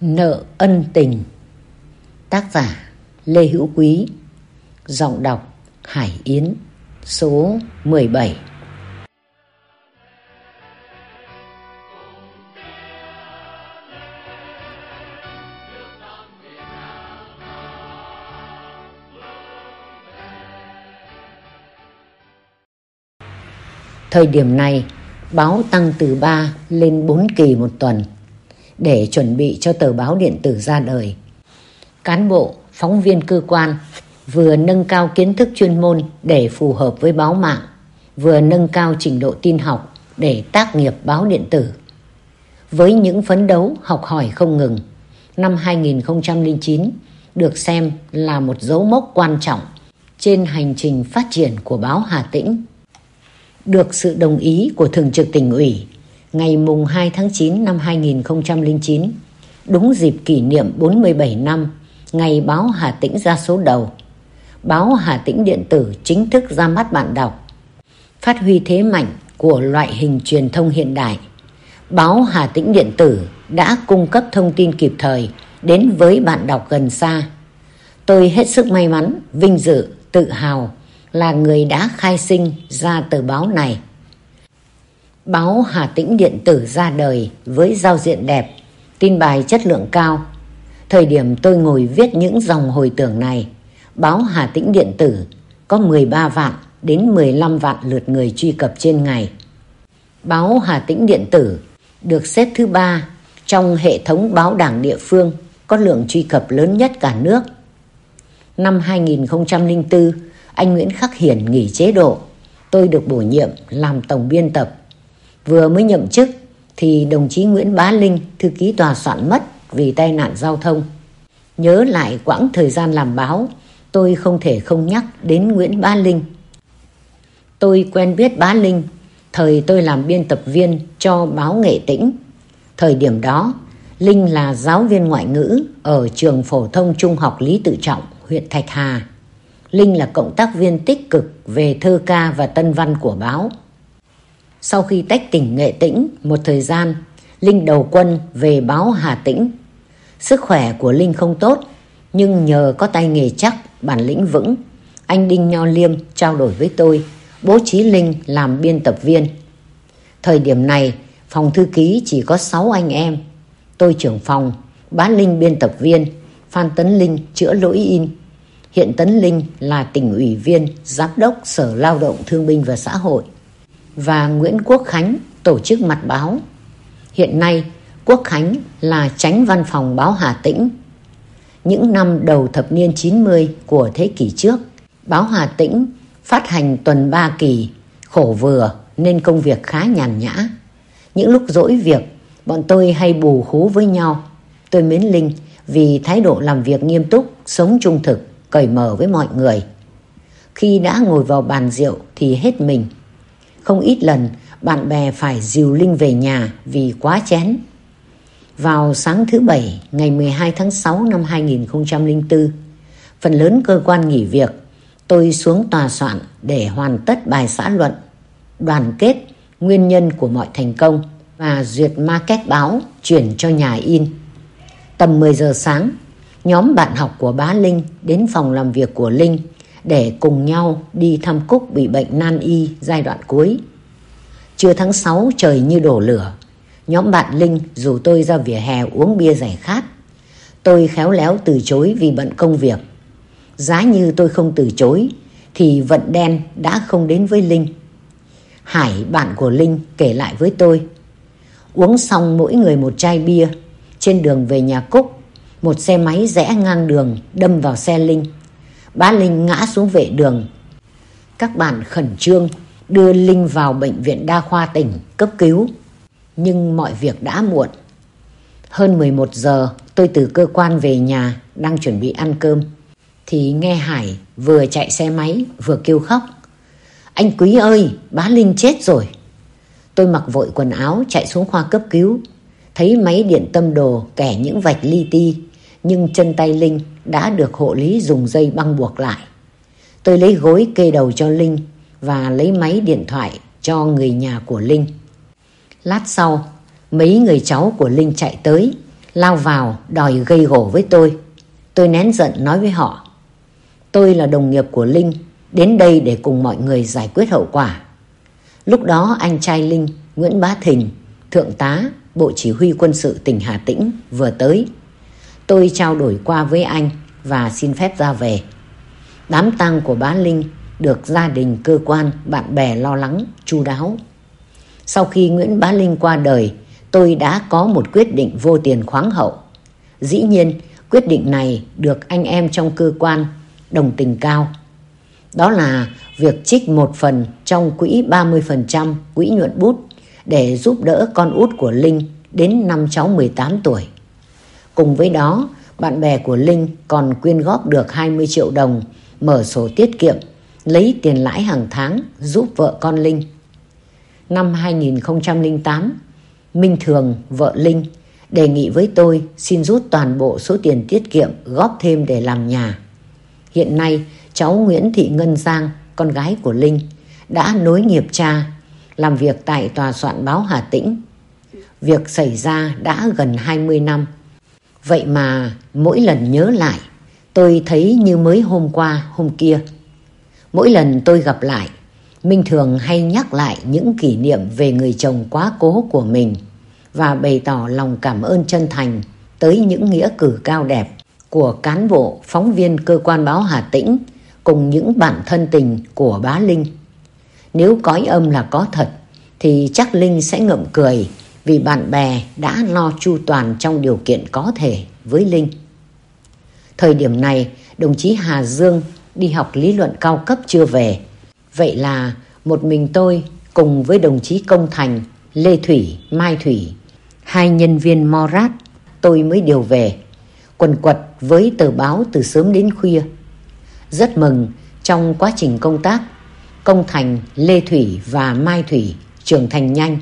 Nợ ân tình. Tác giả Lê Hữu Quý. Giọng đọc Hải Yến. Số 17 Thời điểm này, báo tăng từ 3 lên 4 kỳ một tuần để chuẩn bị cho tờ báo điện tử ra đời. Cán bộ, phóng viên cơ quan vừa nâng cao kiến thức chuyên môn để phù hợp với báo mạng, vừa nâng cao trình độ tin học để tác nghiệp báo điện tử. Với những phấn đấu học hỏi không ngừng, năm 2009 được xem là một dấu mốc quan trọng trên hành trình phát triển của báo Hà Tĩnh. Được sự đồng ý của Thường trực tỉnh ủy ngày mùng 2 tháng 9 năm 2009, đúng dịp kỷ niệm 47 năm ngày báo Hà Tĩnh ra số đầu. Báo Hà Tĩnh điện tử chính thức ra mắt bạn đọc, phát huy thế mạnh của loại hình truyền thông hiện đại. Báo Hà Tĩnh điện tử đã cung cấp thông tin kịp thời đến với bạn đọc gần xa. Tôi hết sức may mắn, vinh dự, tự hào là người đã khai sinh ra tờ báo này. Báo Hà Tĩnh Điện tử ra đời với giao diện đẹp, tin bài chất lượng cao. Thời điểm tôi ngồi viết những dòng hồi tưởng này, báo Hà Tĩnh Điện tử có 13 vạn đến 15 vạn lượt người truy cập trên ngày. Báo Hà Tĩnh Điện tử được xếp thứ ba trong hệ thống báo đảng địa phương có lượng truy cập lớn nhất cả nước. Năm 2004, anh Nguyễn Khắc Hiển nghỉ chế độ. Tôi được bổ nhiệm làm tổng biên tập Vừa mới nhậm chức thì đồng chí Nguyễn Bá Linh, thư ký tòa soạn mất vì tai nạn giao thông. Nhớ lại quãng thời gian làm báo, tôi không thể không nhắc đến Nguyễn Bá Linh. Tôi quen biết Bá Linh, thời tôi làm biên tập viên cho báo Nghệ Tĩnh. Thời điểm đó, Linh là giáo viên ngoại ngữ ở trường phổ thông trung học Lý Tự Trọng, huyện Thạch Hà. Linh là cộng tác viên tích cực về thơ ca và tân văn của báo. Sau khi tách tỉnh Nghệ Tĩnh một thời gian, Linh đầu quân về báo Hà Tĩnh. Sức khỏe của Linh không tốt, nhưng nhờ có tay nghề chắc, bản lĩnh vững, anh Đinh Nho Liêm trao đổi với tôi, bố trí Linh làm biên tập viên. Thời điểm này, phòng thư ký chỉ có 6 anh em. Tôi trưởng phòng, Bá Linh biên tập viên, Phan Tấn Linh chữa lỗi in. Hiện Tấn Linh là tỉnh ủy viên, giám đốc Sở Lao động Thương binh và Xã hội và Nguyễn Quốc Khánh tổ chức mặt báo. Hiện nay, Quốc Khánh là tránh văn phòng báo Hà Tĩnh. Những năm đầu thập niên 90 của thế kỷ trước, báo Hà Tĩnh phát hành tuần ba kỳ, khổ vừa nên công việc khá nhàn nhã. Những lúc dỗi việc, bọn tôi hay bù hú với nhau. Tôi mến Linh vì thái độ làm việc nghiêm túc, sống trung thực, cởi mở với mọi người. Khi đã ngồi vào bàn rượu thì hết mình. Không ít lần bạn bè phải dìu Linh về nhà vì quá chén. Vào sáng thứ Bảy ngày 12 tháng 6 năm 2004, phần lớn cơ quan nghỉ việc, tôi xuống tòa soạn để hoàn tất bài xã luận, đoàn kết, nguyên nhân của mọi thành công và duyệt market báo chuyển cho nhà in. Tầm 10 giờ sáng, nhóm bạn học của bá Linh đến phòng làm việc của Linh để cùng nhau đi thăm Cúc bị bệnh nan y giai đoạn cuối. Trưa tháng 6 trời như đổ lửa. Nhóm bạn Linh rủ tôi ra vỉa hè uống bia giải khát. Tôi khéo léo từ chối vì bận công việc. Giá như tôi không từ chối thì vận đen đã không đến với Linh. Hải, bạn của Linh, kể lại với tôi. Uống xong mỗi người một chai bia. Trên đường về nhà Cúc, một xe máy rẽ ngang đường đâm vào xe Linh. Bá Linh ngã xuống vệ đường. Các bạn khẩn trương đưa Linh vào bệnh viện đa khoa tỉnh cấp cứu. Nhưng mọi việc đã muộn. Hơn 11 giờ tôi từ cơ quan về nhà đang chuẩn bị ăn cơm. Thì nghe Hải vừa chạy xe máy vừa kêu khóc. Anh Quý ơi, bá Linh chết rồi. Tôi mặc vội quần áo chạy xuống khoa cấp cứu. Thấy máy điện tâm đồ kẻ những vạch li ti. Nhưng chân tay Linh đã được hộ lý dùng dây băng buộc lại. Tôi lấy gối kê đầu cho Linh và lấy máy điện thoại cho người nhà của Linh. Lát sau, mấy người cháu của Linh chạy tới, lao vào đòi gây gổ với tôi. Tôi nén giận nói với họ. Tôi là đồng nghiệp của Linh, đến đây để cùng mọi người giải quyết hậu quả. Lúc đó anh trai Linh, Nguyễn Bá Thình, Thượng tá, Bộ Chỉ huy Quân sự tỉnh Hà Tĩnh vừa tới. Tôi trao đổi qua với anh và xin phép ra về. Đám tang của bá Linh được gia đình, cơ quan, bạn bè lo lắng, chu đáo. Sau khi Nguyễn Bá Linh qua đời, tôi đã có một quyết định vô tiền khoáng hậu. Dĩ nhiên, quyết định này được anh em trong cơ quan đồng tình cao. Đó là việc trích một phần trong quỹ 30% quỹ nhuận bút để giúp đỡ con út của Linh đến năm cháu 18 tuổi. Cùng với đó, bạn bè của Linh còn quyên góp được 20 triệu đồng mở sổ tiết kiệm, lấy tiền lãi hàng tháng giúp vợ con Linh. Năm 2008, Minh Thường, vợ Linh, đề nghị với tôi xin rút toàn bộ số tiền tiết kiệm góp thêm để làm nhà. Hiện nay, cháu Nguyễn Thị Ngân Giang, con gái của Linh, đã nối nghiệp cha, làm việc tại tòa soạn báo Hà Tĩnh. Việc xảy ra đã gần 20 năm. Vậy mà mỗi lần nhớ lại, tôi thấy như mới hôm qua, hôm kia. Mỗi lần tôi gặp lại, Minh thường hay nhắc lại những kỷ niệm về người chồng quá cố của mình và bày tỏ lòng cảm ơn chân thành tới những nghĩa cử cao đẹp của cán bộ, phóng viên cơ quan báo Hà Tĩnh cùng những bạn thân tình của bá Linh. Nếu cõi âm là có thật thì chắc Linh sẽ ngậm cười vì bạn bè đã lo chu toàn trong điều kiện có thể với Linh. Thời điểm này, đồng chí Hà Dương đi học lý luận cao cấp chưa về. Vậy là một mình tôi cùng với đồng chí Công Thành, Lê Thủy, Mai Thủy, hai nhân viên Morat, tôi mới điều về, quần quật với tờ báo từ sớm đến khuya. Rất mừng trong quá trình công tác, Công Thành, Lê Thủy và Mai Thủy trưởng thành nhanh.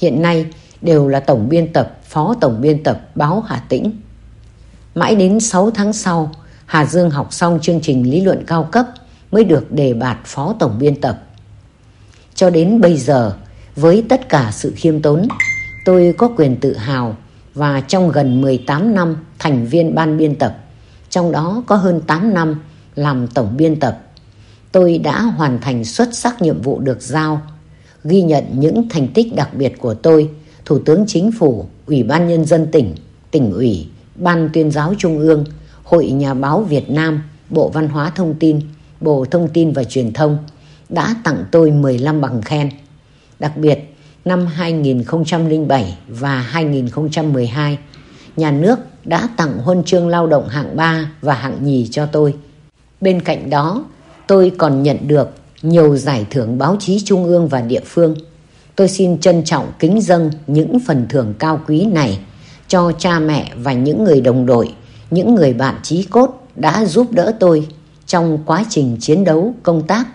Hiện nay đều là tổng biên tập, phó tổng biên tập báo Hà Tĩnh. Mãi đến 6 tháng sau, Hà Dương học xong chương trình lý luận cao cấp mới được đề bạt phó tổng biên tập. Cho đến bây giờ, với tất cả sự khiêm tốn, tôi có quyền tự hào và trong gần 18 năm thành viên ban biên tập, trong đó có hơn 8 năm làm tổng biên tập, tôi đã hoàn thành xuất sắc nhiệm vụ được giao, ghi nhận những thành tích đặc biệt của tôi, Thủ tướng Chính phủ, Ủy ban Nhân dân tỉnh, tỉnh ủy, Ban tuyên giáo Trung ương, Hội Nhà báo Việt Nam, Bộ Văn hóa Thông tin, Bộ Thông tin và Truyền thông đã tặng tôi 15 bằng khen. Đặc biệt, năm 2007 và 2012, nhà nước đã tặng huân chương lao động hạng 3 và hạng nhì cho tôi. Bên cạnh đó, tôi còn nhận được nhiều giải thưởng báo chí trung ương và địa phương. Tôi xin trân trọng kính dâng những phần thưởng cao quý này cho cha mẹ và những người đồng đội, những người bạn chí cốt đã giúp đỡ tôi trong quá trình chiến đấu công tác.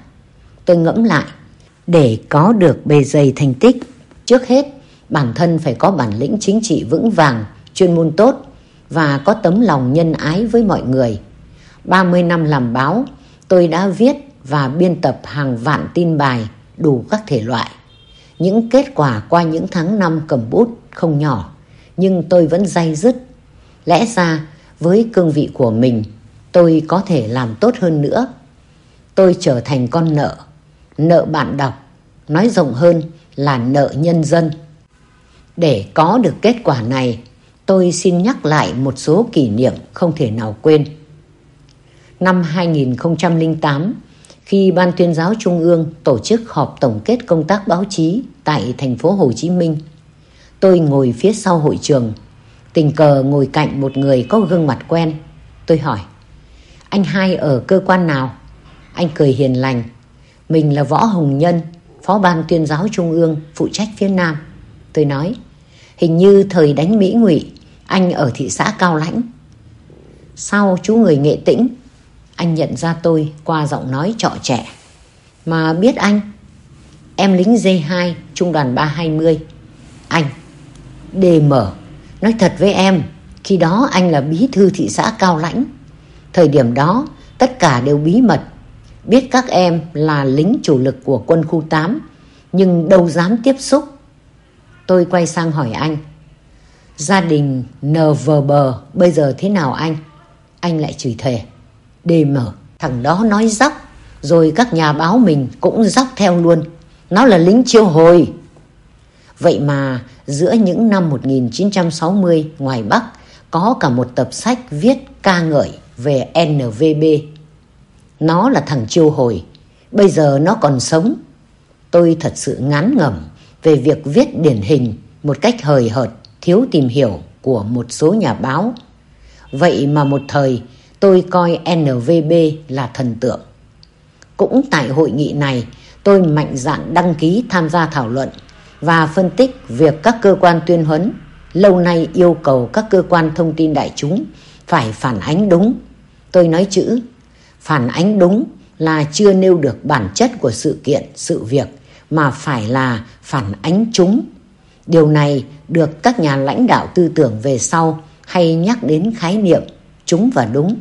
Tôi ngẫm lại, để có được bề dày thành tích, trước hết bản thân phải có bản lĩnh chính trị vững vàng, chuyên môn tốt và có tấm lòng nhân ái với mọi người. 30 năm làm báo, tôi đã viết và biên tập hàng vạn tin bài đủ các thể loại. Những kết quả qua những tháng năm cầm bút không nhỏ, nhưng tôi vẫn day dứt. Lẽ ra, với cương vị của mình, tôi có thể làm tốt hơn nữa. Tôi trở thành con nợ, nợ bạn đọc, nói rộng hơn là nợ nhân dân. Để có được kết quả này, tôi xin nhắc lại một số kỷ niệm không thể nào quên. Năm 2008, khi Ban tuyên giáo Trung ương tổ chức họp tổng kết công tác báo chí tại thành phố Hồ Chí Minh, tôi ngồi phía sau hội trường, tình cờ ngồi cạnh một người có gương mặt quen. Tôi hỏi, anh hai ở cơ quan nào? Anh cười hiền lành. Mình là Võ Hồng Nhân, Phó Ban tuyên giáo Trung ương, phụ trách phía Nam. Tôi nói, hình như thời đánh Mỹ ngụy anh ở thị xã Cao Lãnh. Sau chú người nghệ tĩnh? Anh nhận ra tôi qua giọng nói trọ trẻ. Mà biết anh, em lính D2, trung đoàn 320. Anh, DM, nói thật với em, khi đó anh là bí thư thị xã Cao Lãnh. Thời điểm đó, tất cả đều bí mật. Biết các em là lính chủ lực của quân khu 8, nhưng đâu dám tiếp xúc. Tôi quay sang hỏi anh, Gia đình NVB bây giờ thế nào anh? Anh lại chửi thề đề mở thằng đó nói dóc, rồi các nhà báo mình cũng dóc theo luôn. Nó là lính chiêu hồi. Vậy mà giữa những năm 1960 ngoài Bắc có cả một tập sách viết ca ngợi về NVB. Nó là thằng chiêu hồi, bây giờ nó còn sống. Tôi thật sự ngán ngẩm về việc viết điển hình một cách hời hợt, thiếu tìm hiểu của một số nhà báo. Vậy mà một thời tôi coi NVB là thần tượng. Cũng tại hội nghị này, tôi mạnh dạn đăng ký tham gia thảo luận và phân tích việc các cơ quan tuyên huấn lâu nay yêu cầu các cơ quan thông tin đại chúng phải phản ánh đúng. Tôi nói chữ, phản ánh đúng là chưa nêu được bản chất của sự kiện, sự việc, mà phải là phản ánh chúng. Điều này được các nhà lãnh đạo tư tưởng về sau hay nhắc đến khái niệm chúng và đúng.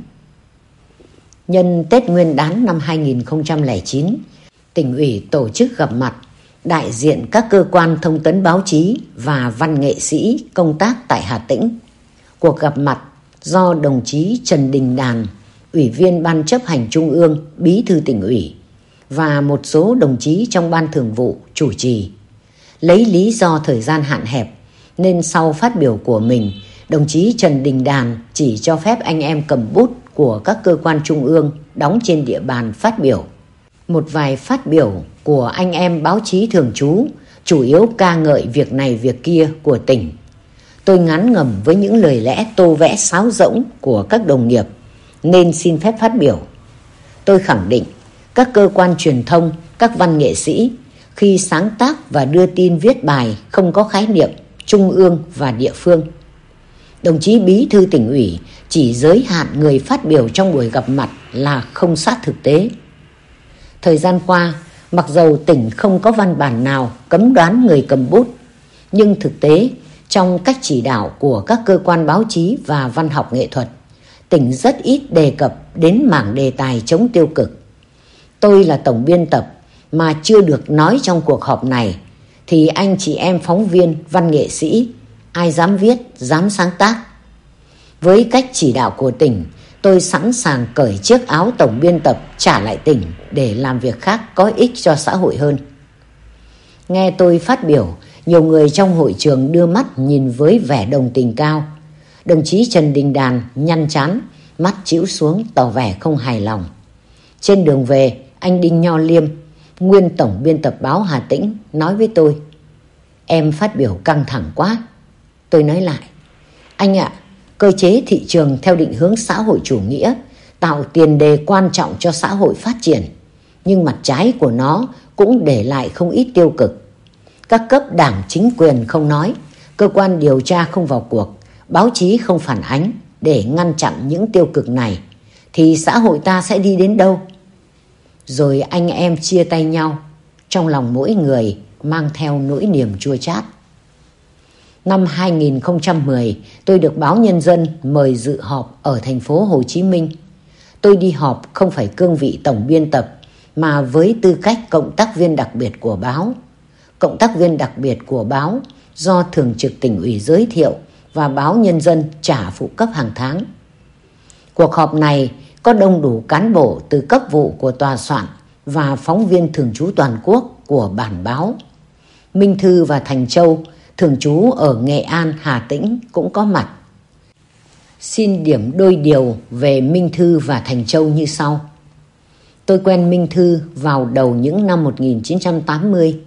Nhân Tết Nguyên đán năm 2009, tỉnh ủy tổ chức gặp mặt đại diện các cơ quan thông tấn báo chí và văn nghệ sĩ công tác tại Hà Tĩnh. Cuộc gặp mặt do đồng chí Trần Đình Đàn, Ủy viên Ban chấp hành Trung ương, Bí thư tỉnh ủy và một số đồng chí trong Ban thường vụ chủ trì. Lấy lý do thời gian hạn hẹp nên sau phát biểu của mình, đồng chí Trần Đình Đàn chỉ cho phép anh em cầm bút của các cơ quan trung ương đóng trên địa bàn phát biểu. Một vài phát biểu của anh em báo chí thường trú chủ yếu ca ngợi việc này việc kia của tỉnh. Tôi ngán ngầm với những lời lẽ tô vẽ sáo rỗng của các đồng nghiệp nên xin phép phát biểu. Tôi khẳng định các cơ quan truyền thông, các văn nghệ sĩ khi sáng tác và đưa tin viết bài không có khái niệm trung ương và địa phương. Đồng chí Bí thư tỉnh ủy chỉ giới hạn người phát biểu trong buổi gặp mặt là không sát thực tế. Thời gian qua, mặc dầu tỉnh không có văn bản nào cấm đoán người cầm bút, nhưng thực tế trong cách chỉ đạo của các cơ quan báo chí và văn học nghệ thuật, tỉnh rất ít đề cập đến mảng đề tài chống tiêu cực. Tôi là tổng biên tập mà chưa được nói trong cuộc họp này, thì anh chị em phóng viên, văn nghệ sĩ, ai dám viết, dám sáng tác. Với cách chỉ đạo của tỉnh, tôi sẵn sàng cởi chiếc áo tổng biên tập trả lại tỉnh để làm việc khác có ích cho xã hội hơn. Nghe tôi phát biểu, nhiều người trong hội trường đưa mắt nhìn với vẻ đồng tình cao. Đồng chí Trần Đình Đàn nhăn chán, mắt chĩu xuống tỏ vẻ không hài lòng. Trên đường về, anh Đinh Nho Liêm, nguyên tổng biên tập báo Hà Tĩnh, nói với tôi. Em phát biểu căng thẳng quá. Tôi nói lại, anh ạ, cơ chế thị trường theo định hướng xã hội chủ nghĩa tạo tiền đề quan trọng cho xã hội phát triển. Nhưng mặt trái của nó cũng để lại không ít tiêu cực. Các cấp đảng chính quyền không nói, cơ quan điều tra không vào cuộc, báo chí không phản ánh để ngăn chặn những tiêu cực này, thì xã hội ta sẽ đi đến đâu? Rồi anh em chia tay nhau, trong lòng mỗi người mang theo nỗi niềm chua chát. Năm 2010, tôi được báo Nhân dân mời dự họp ở thành phố Hồ Chí Minh. Tôi đi họp không phải cương vị tổng biên tập, mà với tư cách cộng tác viên đặc biệt của báo. Cộng tác viên đặc biệt của báo do Thường trực tỉnh ủy giới thiệu và báo Nhân dân trả phụ cấp hàng tháng. Cuộc họp này có đông đủ cán bộ từ cấp vụ của tòa soạn và phóng viên thường trú toàn quốc của bản báo. Minh Thư và Thành Châu thường trú ở Nghệ An, Hà Tĩnh cũng có mặt. Xin điểm đôi điều về Minh Thư và Thành Châu như sau. Tôi quen Minh Thư vào đầu những năm 1980.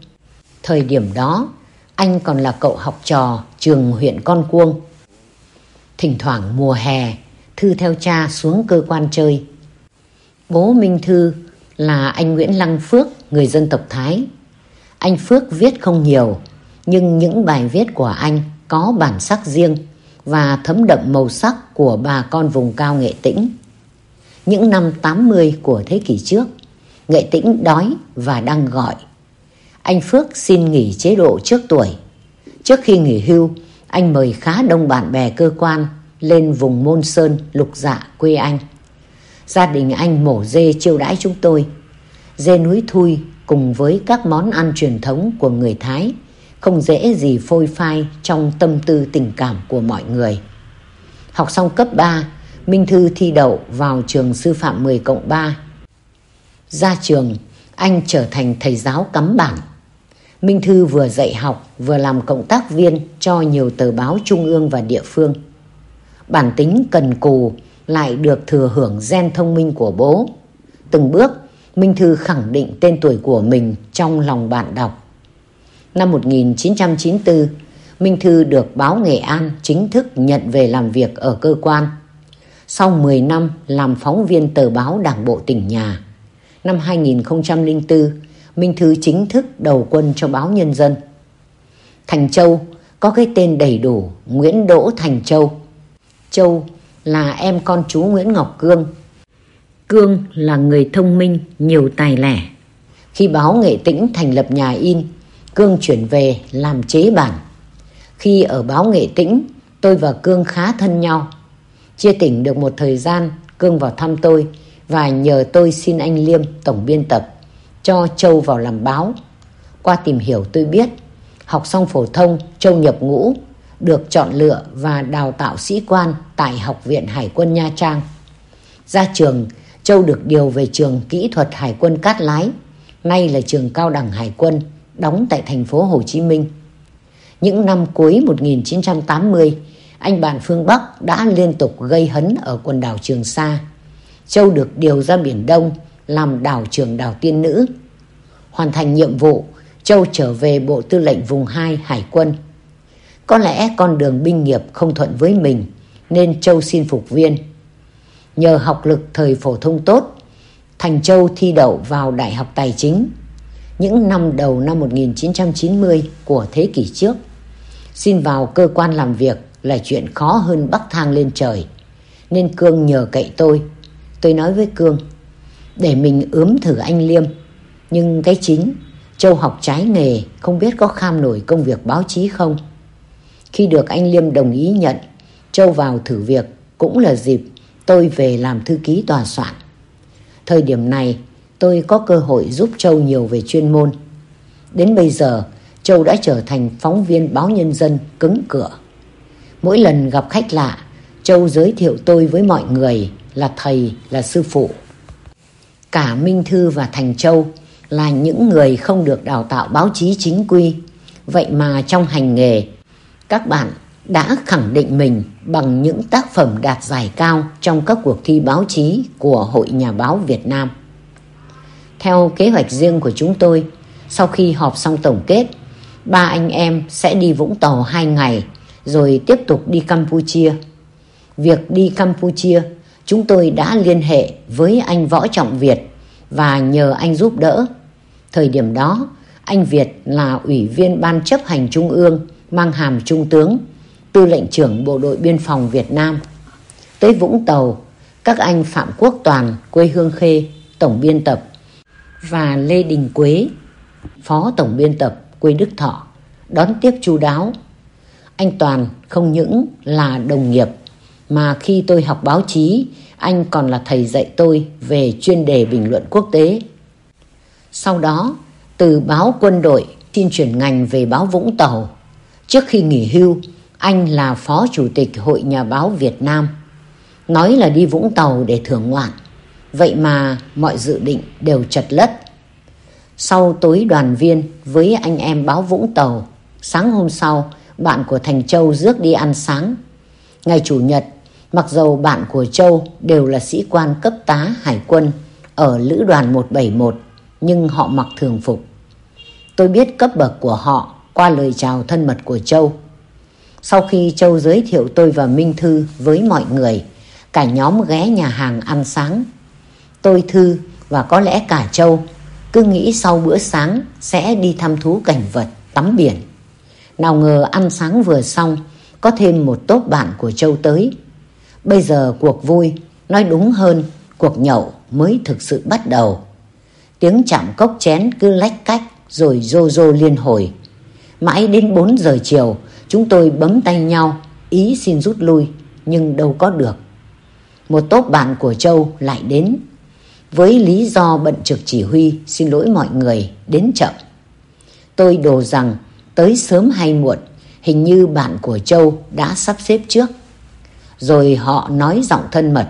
Thời điểm đó, anh còn là cậu học trò trường huyện Con Cuông. Thỉnh thoảng mùa hè, Thư theo cha xuống cơ quan chơi. Bố Minh Thư là anh Nguyễn Lăng Phước, người dân tộc Thái. Anh Phước viết không nhiều, nhưng những bài viết của anh có bản sắc riêng và thấm đậm màu sắc của bà con vùng cao Nghệ Tĩnh. Những năm 80 của thế kỷ trước, Nghệ Tĩnh đói và đang gọi. Anh Phước xin nghỉ chế độ trước tuổi. Trước khi nghỉ hưu, anh mời khá đông bạn bè cơ quan lên vùng Môn Sơn, Lục Dạ, quê anh. Gia đình anh mổ dê chiêu đãi chúng tôi. Dê núi thui cùng với các món ăn truyền thống của người Thái không dễ gì phôi phai trong tâm tư tình cảm của mọi người. Học xong cấp 3, Minh Thư thi đậu vào trường sư phạm 10 cộng 3. Ra trường, anh trở thành thầy giáo cắm bản. Minh Thư vừa dạy học vừa làm cộng tác viên cho nhiều tờ báo trung ương và địa phương. Bản tính cần cù lại được thừa hưởng gen thông minh của bố. Từng bước, Minh Thư khẳng định tên tuổi của mình trong lòng bạn đọc. Năm 1994, Minh Thư được báo Nghệ An chính thức nhận về làm việc ở cơ quan. Sau 10 năm làm phóng viên tờ báo Đảng bộ tỉnh nhà, năm 2004, Minh Thư chính thức đầu quân cho báo Nhân dân. Thành Châu có cái tên đầy đủ Nguyễn Đỗ Thành Châu. Châu là em con chú Nguyễn Ngọc Cương. Cương là người thông minh, nhiều tài lẻ. Khi báo Nghệ Tĩnh thành lập nhà in, Cương chuyển về làm chế bản. Khi ở báo Nghệ Tĩnh, tôi và Cương khá thân nhau. Chia tỉnh được một thời gian, Cương vào thăm tôi và nhờ tôi xin anh Liêm, tổng biên tập, cho Châu vào làm báo. Qua tìm hiểu tôi biết, học xong phổ thông, Châu nhập ngũ, được chọn lựa và đào tạo sĩ quan tại Học viện Hải quân Nha Trang. Ra trường, Châu được điều về trường kỹ thuật Hải quân Cát Lái, nay là trường cao đẳng Hải quân, đóng tại thành phố Hồ Chí Minh. Những năm cuối 1980, anh bạn phương Bắc đã liên tục gây hấn ở quần đảo Trường Sa. Châu được điều ra Biển Đông làm đảo trưởng đảo tiên nữ. Hoàn thành nhiệm vụ, Châu trở về Bộ Tư lệnh Vùng 2 Hải quân. Có lẽ con đường binh nghiệp không thuận với mình nên Châu xin phục viên. Nhờ học lực thời phổ thông tốt, Thành Châu thi đậu vào Đại học Tài chính những năm đầu năm 1990 của thế kỷ trước. Xin vào cơ quan làm việc là chuyện khó hơn bắc thang lên trời. Nên Cương nhờ cậy tôi. Tôi nói với Cương, để mình ướm thử anh Liêm. Nhưng cái chính, Châu học trái nghề, không biết có kham nổi công việc báo chí không. Khi được anh Liêm đồng ý nhận, Châu vào thử việc cũng là dịp tôi về làm thư ký tòa soạn. Thời điểm này, tôi có cơ hội giúp Châu nhiều về chuyên môn. Đến bây giờ, Châu đã trở thành phóng viên báo nhân dân cứng cửa. Mỗi lần gặp khách lạ, Châu giới thiệu tôi với mọi người là thầy, là sư phụ. Cả Minh Thư và Thành Châu là những người không được đào tạo báo chí chính quy. Vậy mà trong hành nghề, các bạn đã khẳng định mình bằng những tác phẩm đạt giải cao trong các cuộc thi báo chí của Hội Nhà báo Việt Nam. Theo kế hoạch riêng của chúng tôi, sau khi họp xong tổng kết, ba anh em sẽ đi Vũng Tàu hai ngày rồi tiếp tục đi Campuchia. Việc đi Campuchia, chúng tôi đã liên hệ với anh Võ Trọng Việt và nhờ anh giúp đỡ. Thời điểm đó, anh Việt là ủy viên ban chấp hành trung ương mang hàm trung tướng, tư lệnh trưởng bộ đội biên phòng Việt Nam. Tới Vũng Tàu, các anh Phạm Quốc Toàn, quê Hương Khê, tổng biên tập và Lê Đình Quế, phó tổng biên tập quê Đức Thọ, đón tiếp chu đáo. Anh Toàn không những là đồng nghiệp mà khi tôi học báo chí, anh còn là thầy dạy tôi về chuyên đề bình luận quốc tế. Sau đó, từ báo quân đội xin chuyển ngành về báo Vũng Tàu. Trước khi nghỉ hưu, anh là phó chủ tịch Hội Nhà báo Việt Nam. Nói là đi Vũng Tàu để thưởng ngoạn. Vậy mà mọi dự định đều chật lất. Sau tối đoàn viên với anh em báo Vũng Tàu, sáng hôm sau bạn của Thành Châu rước đi ăn sáng. Ngày Chủ nhật, mặc dầu bạn của Châu đều là sĩ quan cấp tá hải quân ở lữ đoàn 171, nhưng họ mặc thường phục. Tôi biết cấp bậc của họ qua lời chào thân mật của Châu. Sau khi Châu giới thiệu tôi và Minh Thư với mọi người, cả nhóm ghé nhà hàng ăn sáng tôi Thư và có lẽ cả Châu cứ nghĩ sau bữa sáng sẽ đi thăm thú cảnh vật, tắm biển. Nào ngờ ăn sáng vừa xong, có thêm một tốt bạn của Châu tới. Bây giờ cuộc vui, nói đúng hơn, cuộc nhậu mới thực sự bắt đầu. Tiếng chạm cốc chén cứ lách cách rồi rô rô liên hồi. Mãi đến 4 giờ chiều, chúng tôi bấm tay nhau, ý xin rút lui, nhưng đâu có được. Một tốt bạn của Châu lại đến với lý do bận trực chỉ huy xin lỗi mọi người đến chậm. Tôi đồ rằng Tới sớm hay muộn, hình như bạn của Châu đã sắp xếp trước. Rồi họ nói giọng thân mật.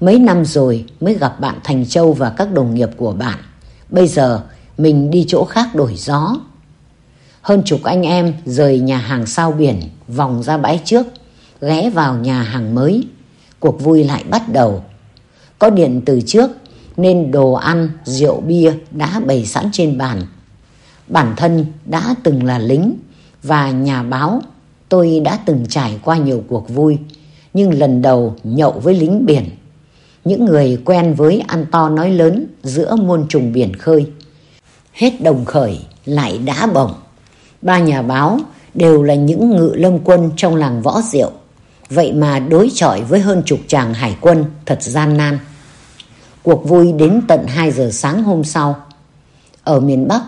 Mấy năm rồi mới gặp bạn Thành Châu và các đồng nghiệp của bạn. Bây giờ mình đi chỗ khác đổi gió. Hơn chục anh em rời nhà hàng sao biển, vòng ra bãi trước, ghé vào nhà hàng mới. Cuộc vui lại bắt đầu. Có điện từ trước nên đồ ăn, rượu bia đã bày sẵn trên bàn. Bản thân đã từng là lính và nhà báo, tôi đã từng trải qua nhiều cuộc vui, nhưng lần đầu nhậu với lính biển. Những người quen với ăn to nói lớn giữa muôn trùng biển khơi. Hết đồng khởi lại đã bổng. Ba nhà báo đều là những ngự lâm quân trong làng võ diệu. Vậy mà đối chọi với hơn chục chàng hải quân thật gian nan. Cuộc vui đến tận 2 giờ sáng hôm sau. Ở miền Bắc,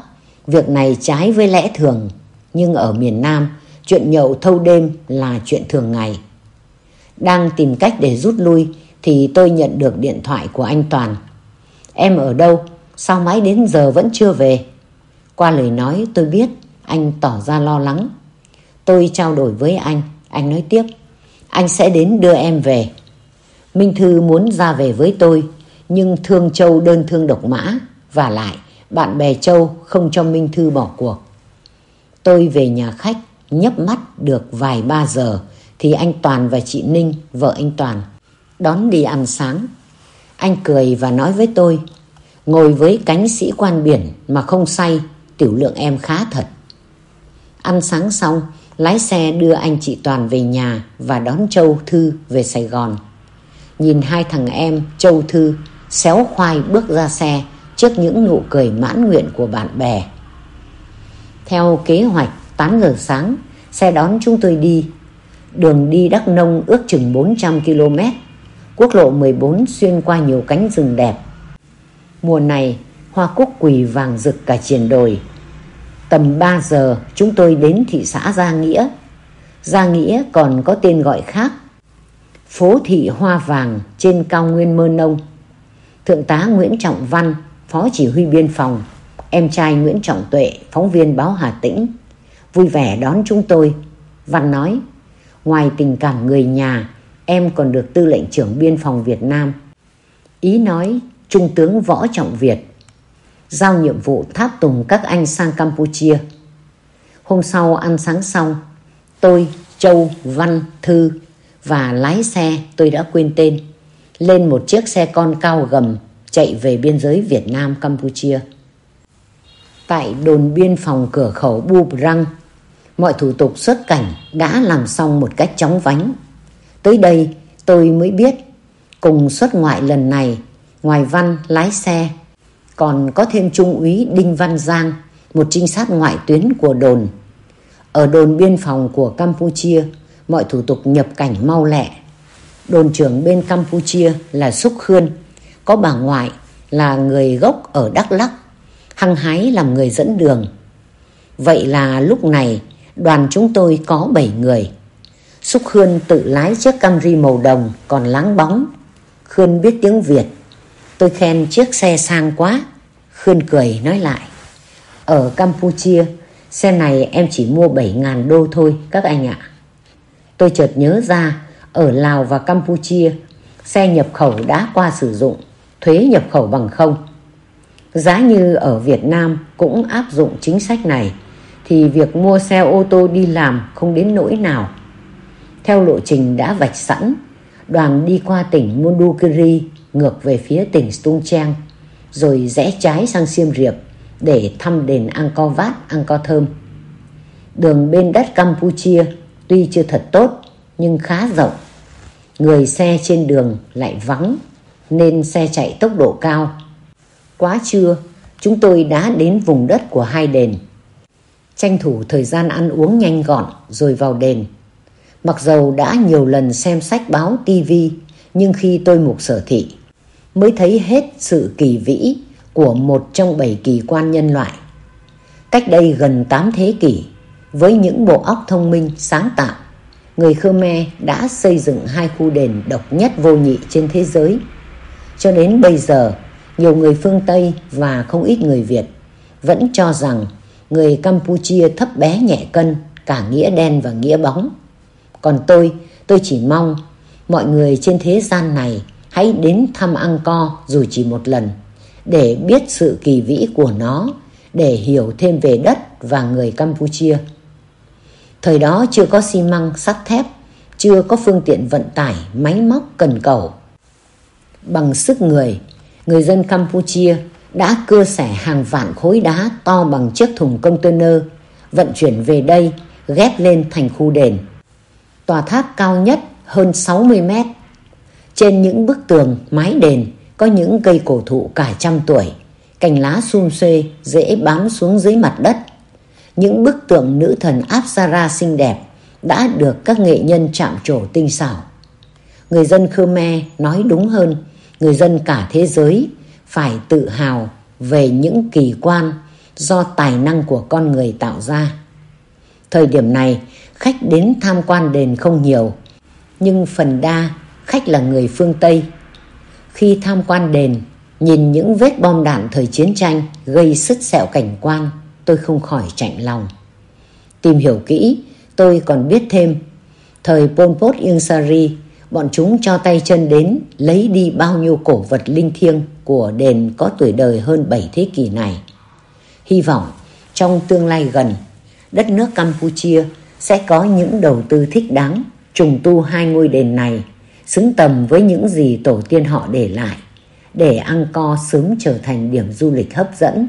việc này trái với lẽ thường. Nhưng ở miền Nam, chuyện nhậu thâu đêm là chuyện thường ngày. Đang tìm cách để rút lui thì tôi nhận được điện thoại của anh Toàn. Em ở đâu? Sao mãi đến giờ vẫn chưa về? Qua lời nói tôi biết anh tỏ ra lo lắng. Tôi trao đổi với anh, anh nói tiếp. Anh sẽ đến đưa em về. Minh Thư muốn ra về với tôi, nhưng Thương Châu đơn thương độc mã. Và lại, bạn bè Châu không cho Minh Thư bỏ cuộc. Tôi về nhà khách, nhấp mắt được vài ba giờ, thì anh Toàn và chị Ninh, vợ anh Toàn, đón đi ăn sáng. Anh cười và nói với tôi, ngồi với cánh sĩ quan biển mà không say, tiểu lượng em khá thật. Ăn sáng xong, lái xe đưa anh chị Toàn về nhà và đón Châu Thư về Sài Gòn. Nhìn hai thằng em Châu Thư xéo khoai bước ra xe trước những nụ cười mãn nguyện của bạn bè. Theo kế hoạch 8 giờ sáng, xe đón chúng tôi đi. Đường đi Đắk Nông ước chừng 400 km. Quốc lộ 14 xuyên qua nhiều cánh rừng đẹp. Mùa này, hoa cúc quỳ vàng rực cả triền đồi. Tầm 3 giờ chúng tôi đến thị xã Gia Nghĩa. Gia Nghĩa còn có tên gọi khác. Phố thị Hoa Vàng trên cao nguyên Mơ Nông. Thượng tá Nguyễn Trọng Văn, Phó Chỉ huy Biên phòng, em trai Nguyễn Trọng Tuệ, phóng viên báo Hà Tĩnh, vui vẻ đón chúng tôi. Văn nói, ngoài tình cảm người nhà, em còn được tư lệnh trưởng biên phòng Việt Nam. Ý nói, Trung tướng Võ Trọng Việt giao nhiệm vụ tháp tùng các anh sang Campuchia. Hôm sau ăn sáng xong, tôi, Châu, Văn, Thư và lái xe tôi đã quên tên lên một chiếc xe con cao gầm chạy về biên giới Việt Nam Campuchia. Tại đồn biên phòng cửa khẩu Bu Prang, mọi thủ tục xuất cảnh đã làm xong một cách chóng vánh. Tới đây tôi mới biết cùng xuất ngoại lần này ngoài Văn lái xe còn có thêm Trung úy Đinh Văn Giang, một trinh sát ngoại tuyến của đồn. Ở đồn biên phòng của Campuchia, mọi thủ tục nhập cảnh mau lẹ. Đồn trưởng bên Campuchia là xúc Khươn, có bà ngoại là người gốc ở Đắk Lắk, hăng hái làm người dẫn đường. Vậy là lúc này đoàn chúng tôi có 7 người. xúc Khươn tự lái chiếc Camry màu đồng còn láng bóng. Khươn biết tiếng Việt. Tôi khen chiếc xe sang quá. Khươn cười nói lại. Ở Campuchia, xe này em chỉ mua 7.000 đô thôi các anh ạ. Tôi chợt nhớ ra, ở Lào và Campuchia, xe nhập khẩu đã qua sử dụng, thuế nhập khẩu bằng không. Giá như ở Việt Nam cũng áp dụng chính sách này, thì việc mua xe ô tô đi làm không đến nỗi nào. Theo lộ trình đã vạch sẵn, đoàn đi qua tỉnh Mondulkiri ngược về phía tỉnh Stung Trang rồi rẽ trái sang Siem Reap để thăm đền Angkor Wat, Angkor Thơm. Đường bên đất Campuchia tuy chưa thật tốt nhưng khá rộng. Người xe trên đường lại vắng nên xe chạy tốc độ cao. Quá trưa, chúng tôi đã đến vùng đất của hai đền. Tranh thủ thời gian ăn uống nhanh gọn rồi vào đền. Mặc dầu đã nhiều lần xem sách báo tivi nhưng khi tôi mục sở thị mới thấy hết sự kỳ vĩ của một trong bảy kỳ quan nhân loại. Cách đây gần 8 thế kỷ, với những bộ óc thông minh sáng tạo, người Khmer đã xây dựng hai khu đền độc nhất vô nhị trên thế giới. Cho đến bây giờ, nhiều người phương Tây và không ít người Việt vẫn cho rằng người Campuchia thấp bé nhẹ cân, cả nghĩa đen và nghĩa bóng. Còn tôi, tôi chỉ mong mọi người trên thế gian này hãy đến thăm Angkor dù chỉ một lần để biết sự kỳ vĩ của nó, để hiểu thêm về đất và người Campuchia. Thời đó chưa có xi măng, sắt thép, chưa có phương tiện vận tải, máy móc cần cầu. Bằng sức người, người dân Campuchia đã cưa xẻ hàng vạn khối đá to bằng chiếc thùng container, vận chuyển về đây, ghép lên thành khu đền. Tòa tháp cao nhất hơn 60 mét. Trên những bức tường, mái đền có những cây cổ thụ cả trăm tuổi, cành lá sum xuê dễ bám xuống dưới mặt đất. Những bức tượng nữ thần Apsara xinh đẹp đã được các nghệ nhân chạm trổ tinh xảo. Người dân Khmer nói đúng hơn, người dân cả thế giới phải tự hào về những kỳ quan do tài năng của con người tạo ra. Thời điểm này, khách đến tham quan đền không nhiều, nhưng phần đa khách là người phương Tây. Khi tham quan đền, nhìn những vết bom đạn thời chiến tranh gây sứt sẹo cảnh quan, tôi không khỏi chạnh lòng. Tìm hiểu kỹ, tôi còn biết thêm, thời Pol Pot Ieng Sari, bọn chúng cho tay chân đến lấy đi bao nhiêu cổ vật linh thiêng của đền có tuổi đời hơn 7 thế kỷ này. Hy vọng trong tương lai gần, đất nước Campuchia sẽ có những đầu tư thích đáng trùng tu hai ngôi đền này xứng tầm với những gì tổ tiên họ để lại để Angkor sớm trở thành điểm du lịch hấp dẫn